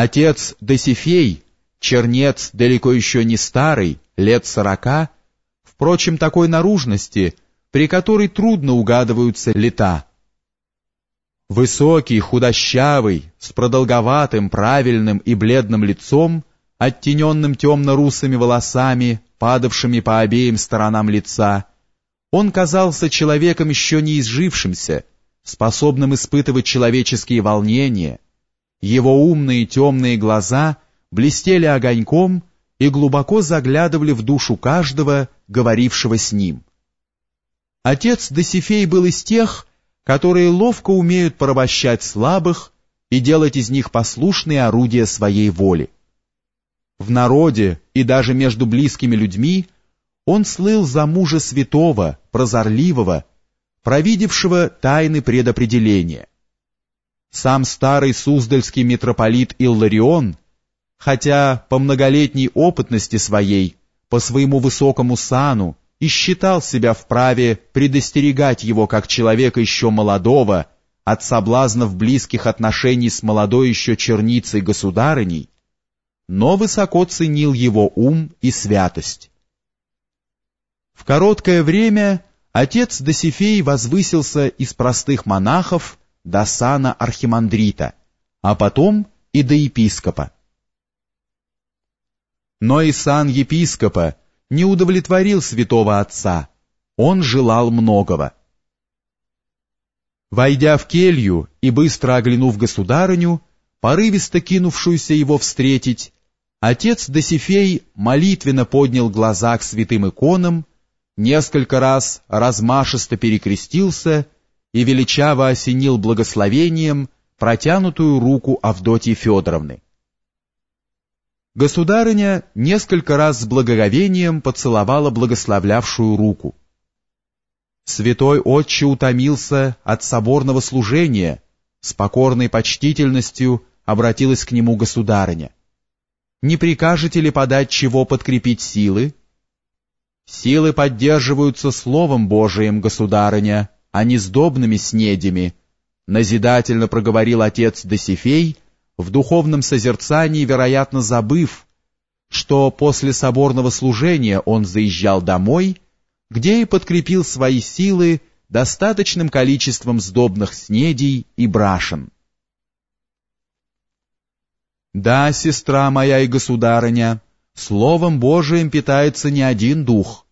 Отец Досифей, чернец далеко еще не старый, лет сорока, впрочем, такой наружности, при которой трудно угадываются лета. Высокий, худощавый, с продолговатым, правильным и бледным лицом, оттененным темно-русыми волосами, падавшими по обеим сторонам лица, он казался человеком еще не изжившимся, способным испытывать человеческие волнения. Его умные темные глаза блестели огоньком и глубоко заглядывали в душу каждого, говорившего с ним. Отец Досифей был из тех, которые ловко умеют порабощать слабых и делать из них послушные орудия своей воли. В народе и даже между близкими людьми он слыл за мужа святого, прозорливого, провидевшего тайны предопределения. Сам старый суздальский митрополит Илларион, хотя по многолетней опытности своей, по своему высокому сану, и считал себя вправе предостерегать его как человека еще молодого от соблазнов близких отношений с молодой еще черницей государыней, но высоко ценил его ум и святость. В короткое время отец Досифей возвысился из простых монахов до сана архимандрита, а потом и до епископа. Но и сан епископа не удовлетворил святого отца, он желал многого. Войдя в келью и быстро оглянув государыню, порывисто кинувшуюся его встретить, отец Досифей молитвенно поднял глаза к святым иконам, несколько раз размашисто перекрестился и величаво осенил благословением протянутую руку Авдотьи Федоровны. Государыня несколько раз с благоговением поцеловала благословлявшую руку. Святой отче утомился от соборного служения, с покорной почтительностью обратилась к нему государыня. «Не прикажете ли подать чего подкрепить силы?» «Силы поддерживаются Словом Божиим, государыня, а не сдобными снедями», назидательно проговорил отец Досифей, в духовном созерцании, вероятно, забыв, что после соборного служения он заезжал домой, где и подкрепил свои силы достаточным количеством сдобных снедей и брашен. Да, сестра моя и государыня, Словом Божиим питается не один дух.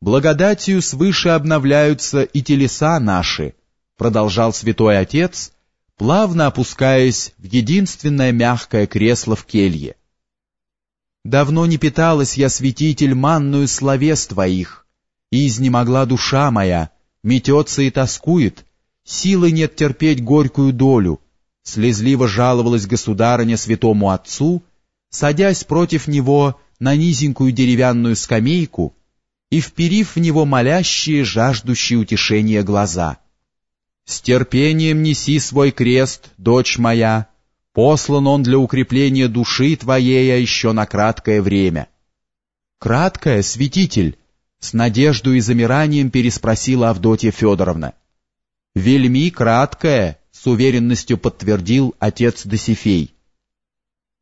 Благодатью свыше обновляются и телеса наши, продолжал святой отец, плавно опускаясь в единственное мягкое кресло в келье. Давно не питалась я, святитель, манную словес твоих, и изнемогла душа моя, метется и тоскует, силы нет терпеть горькую долю, слезливо жаловалась государыня святому отцу, садясь против него на низенькую деревянную скамейку и вперив в него молящие, жаждущие утешения глаза — с терпением неси свой крест, дочь моя, послан он для укрепления души твоей а еще на краткое время. Краткое, святитель, с надеждой и замиранием переспросила Авдотья Федоровна. Вельми краткое, с уверенностью подтвердил отец Досифей.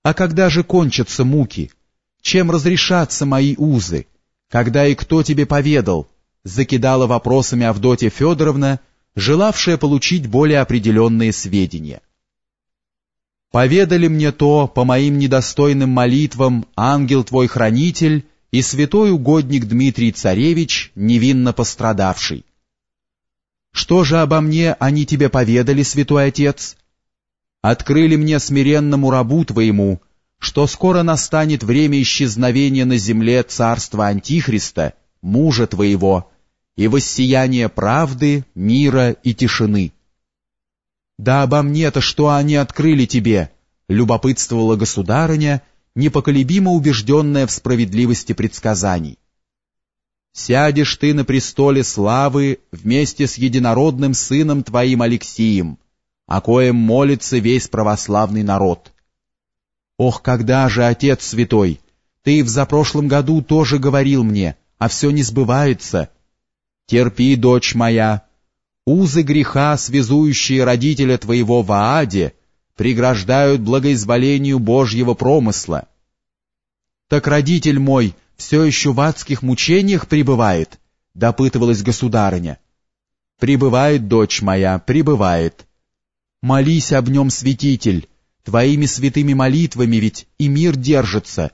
А когда же кончатся муки? Чем разрешатся мои узы? Когда и кто тебе поведал? Закидала вопросами Авдотья Федоровна, желавшая получить более определенные сведения. «Поведали мне то по моим недостойным молитвам ангел твой хранитель и святой угодник Дмитрий Царевич, невинно пострадавший. Что же обо мне они тебе поведали, святой отец? Открыли мне смиренному рабу твоему, что скоро настанет время исчезновения на земле царства Антихриста, мужа твоего, и воссияние правды, мира и тишины. «Да обо мне-то что они открыли тебе?» — любопытствовала государыня, непоколебимо убежденная в справедливости предсказаний. «Сядешь ты на престоле славы вместе с единородным сыном твоим Алексием, о коем молится весь православный народ». «Ох, когда же, Отец Святой, ты в запрошлом году тоже говорил мне, а все не сбывается», Терпи, дочь моя, узы греха, связующие родителя твоего в Ааде, преграждают благоизволению Божьего промысла. Так родитель мой все еще в адских мучениях пребывает, допытывалась государыня. Прибывает, дочь моя, прибывает. Молись об нем, святитель, твоими святыми молитвами ведь и мир держится,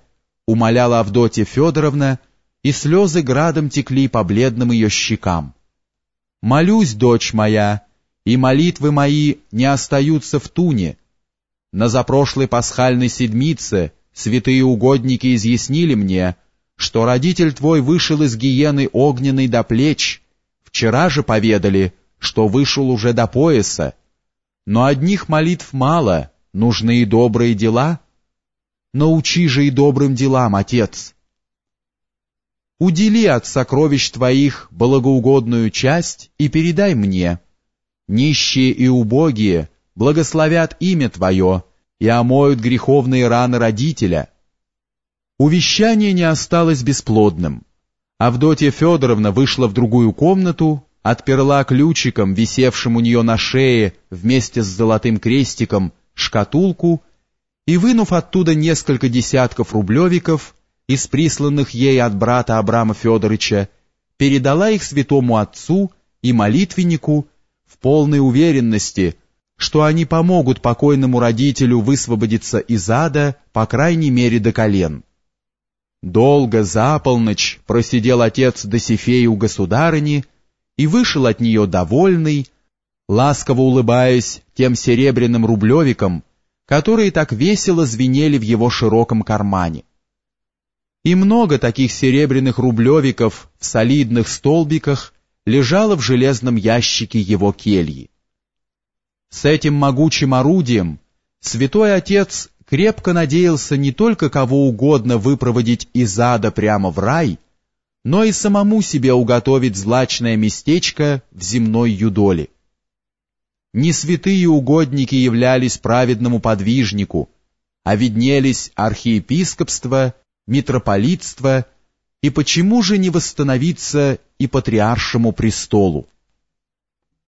умоляла Авдотья Федоровна, и слезы градом текли по бледным ее щекам. Молюсь, дочь моя, и молитвы мои не остаются в туне. На запрошлой пасхальной седмице святые угодники изъяснили мне, что родитель твой вышел из гиены огненной до плеч, вчера же поведали, что вышел уже до пояса. Но одних молитв мало, нужны и добрые дела. Научи же и добрым делам, отец. Удели от сокровищ твоих благоугодную часть и передай мне. Нищие и убогие благословят имя твое и омоют греховные раны родителя, Увещание не осталось бесплодным. Авдотья Федоровна вышла в другую комнату, отперла ключиком, висевшим у нее на шее вместе с золотым крестиком, шкатулку и, вынув оттуда несколько десятков рублевиков из присланных ей от брата Абрама Федоровича, передала их святому отцу и молитвеннику в полной уверенности, что они помогут покойному родителю высвободиться из ада, по крайней мере, до колен. Долго за полночь просидел отец Досифей у государыни и вышел от нее довольный, ласково улыбаясь тем серебряным рублевикам, которые так весело звенели в его широком кармане. И много таких серебряных рублевиков в солидных столбиках лежало в железном ящике его кельи. С этим могучим орудием святой отец крепко надеялся не только кого угодно выпроводить из ада прямо в рай, но и самому себе уготовить злачное местечко в земной юдоле. Не святые угодники являлись праведному подвижнику, а виднелись архиепископство, митрополитство, и почему же не восстановиться и патриаршему престолу?